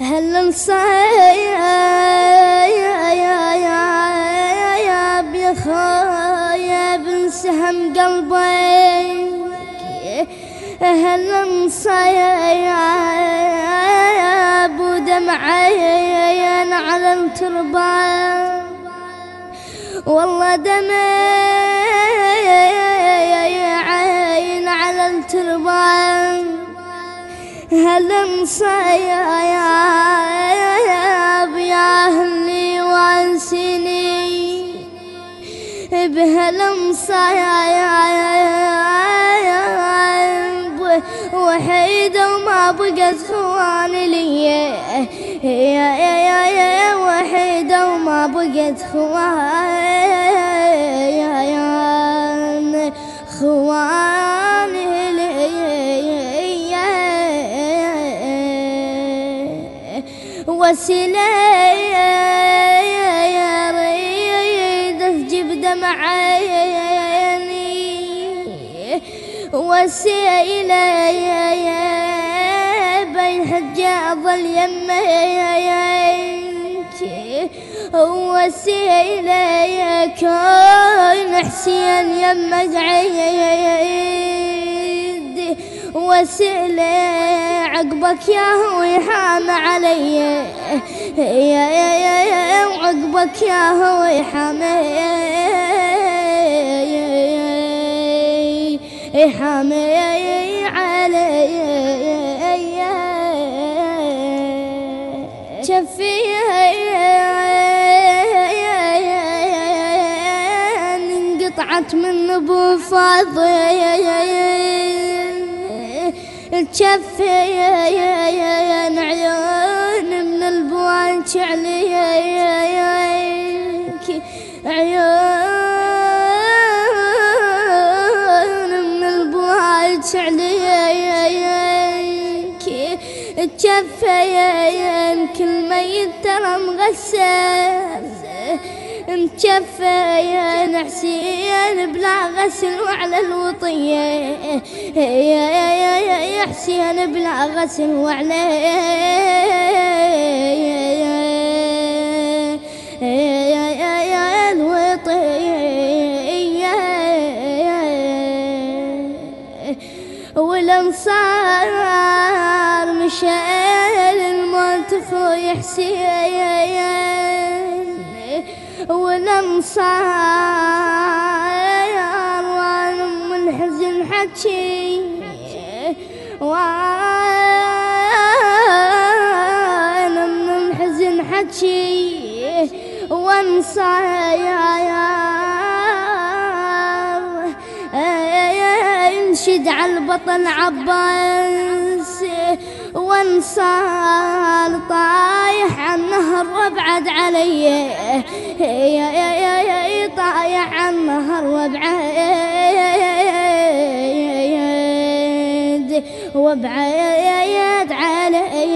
هل نصيب يا خايب سهم قلبي. هل نصيب ودمعي على التربة. والله دمعي عين على التربة. هل نصيب يا أهلي وانسني بهالمصايب وحيدة وما بقت خواني لي. يا يا يا يا وحيدة وما بقت خواني خواني. وسيلة ريد جيب دمع عيني وسيلة بين حجاض اليمينك وسيلة كون حسين يم عيد وسيلة عقبك يا هو يحام علي يا يا يا يا وعقبك يا هو يحام علي شفي انقطعت من ابو فاضل تشفي عيون من البوان شعلي عيون من البوان شعلي تشفين كل ميت ترى مغسل متشفين حسين بلا غسل وعلى الوطية. يا يا يا يا يا حسين بلا غسل وعلى يا يا يا يا والأنصار مشى الموت خوي حسين. والانصار وأنا من حزن حكي. وأنا من حزن حكي. وانصار ينشد على البطن عباس. وانصار طايح يا يا يا يا طايح على النهر وابعد وابعد علي